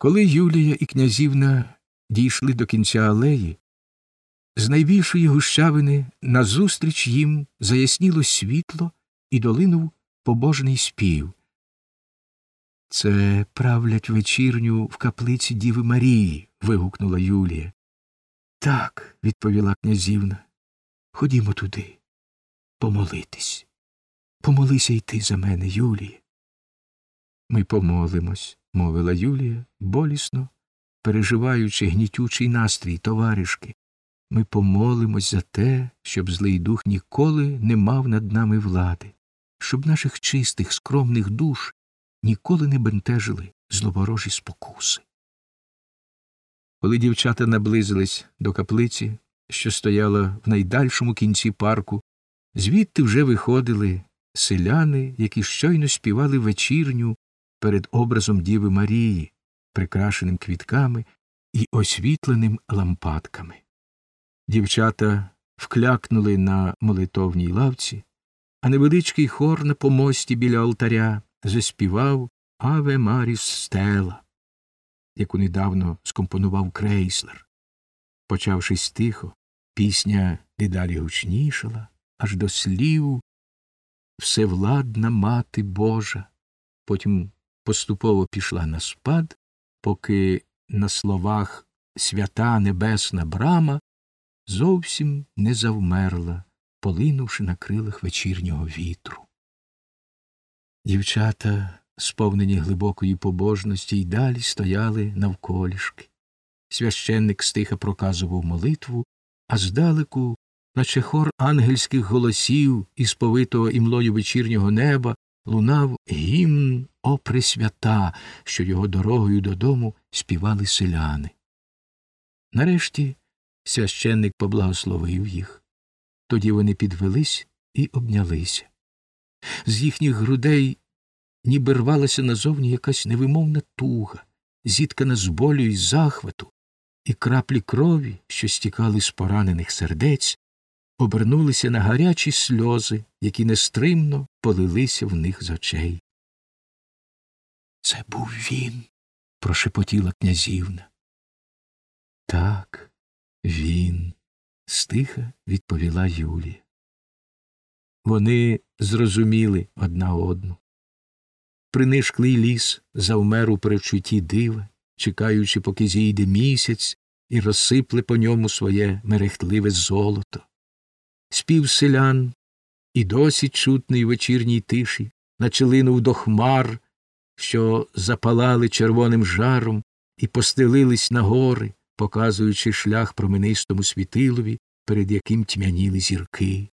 Коли Юлія і князівна дійшли до кінця алеї, з найбільшої гущавини назустріч їм заясніло світло і долинув побожний спів. Це правлять вечірню в каплиці Діви Марії. вигукнула Юлія. Так, відповіла князівна. Ходімо туди, помолитись. Помолися й ти за мене, Юлія. Ми помолимось, мовила Юлія, болісно, переживаючи гнітючий настрій товаришки. Ми помолимось за те, щоб злий дух ніколи не мав над нами влади, щоб наших чистих, скромних душ ніколи не бентежили зловорожі спокуси. Коли дівчата наблизились до каплиці, що стояла в найдальшому кінці парку, звідти вже виходили селяни, які щойно співали вечірню перед образом Діви Марії, прикрашеним квітками і освітленим лампадками. Дівчата вклякнули на молитовній лавці, а невеличкий хор на помості біля алтаря заспівав Аве Маріс Стела, яку недавно скомпонував крейслер. Почавшись тихо, пісня дедалі гучнішала, аж до слів Всевладна мати Божа. Потім поступово пішла на спад, поки на словах свята небесна брама зовсім не завмерла, полинувши на крилах вечірнього вітру. Дівчата, сповнені глибокої побожності, й далі стояли навколішки. Священник стиха проказував молитву, а здалеку, наче хор ангельських голосів із повитого імлою вечірнього неба, лунав гімн о Пресвята, що його дорогою додому співали селяни. Нарешті священник поблагословив їх. Тоді вони підвелись і обнялися. З їхніх грудей ніби рвалася назовні якась невимовна туга, зіткана з болю і захвату, і краплі крові, що стікали з поранених сердець, обернулися на гарячі сльози, які нестримно полилися в них з очей. Це був він, прошепотіла князівна. Так, він, стиха відповіла Юлія. Вони зрозуміли одна одну. Принишклий ліс завмер у перечутті дива, чекаючи, поки зійде місяць і розсипле по ньому своє мерехтливе золото. Спів селян і досі чутний вечірній тиші, наче линув до хмар, що запалали червоним жаром і постелились на гори, показуючи шлях променистому світилові, перед яким тьмяніли зірки.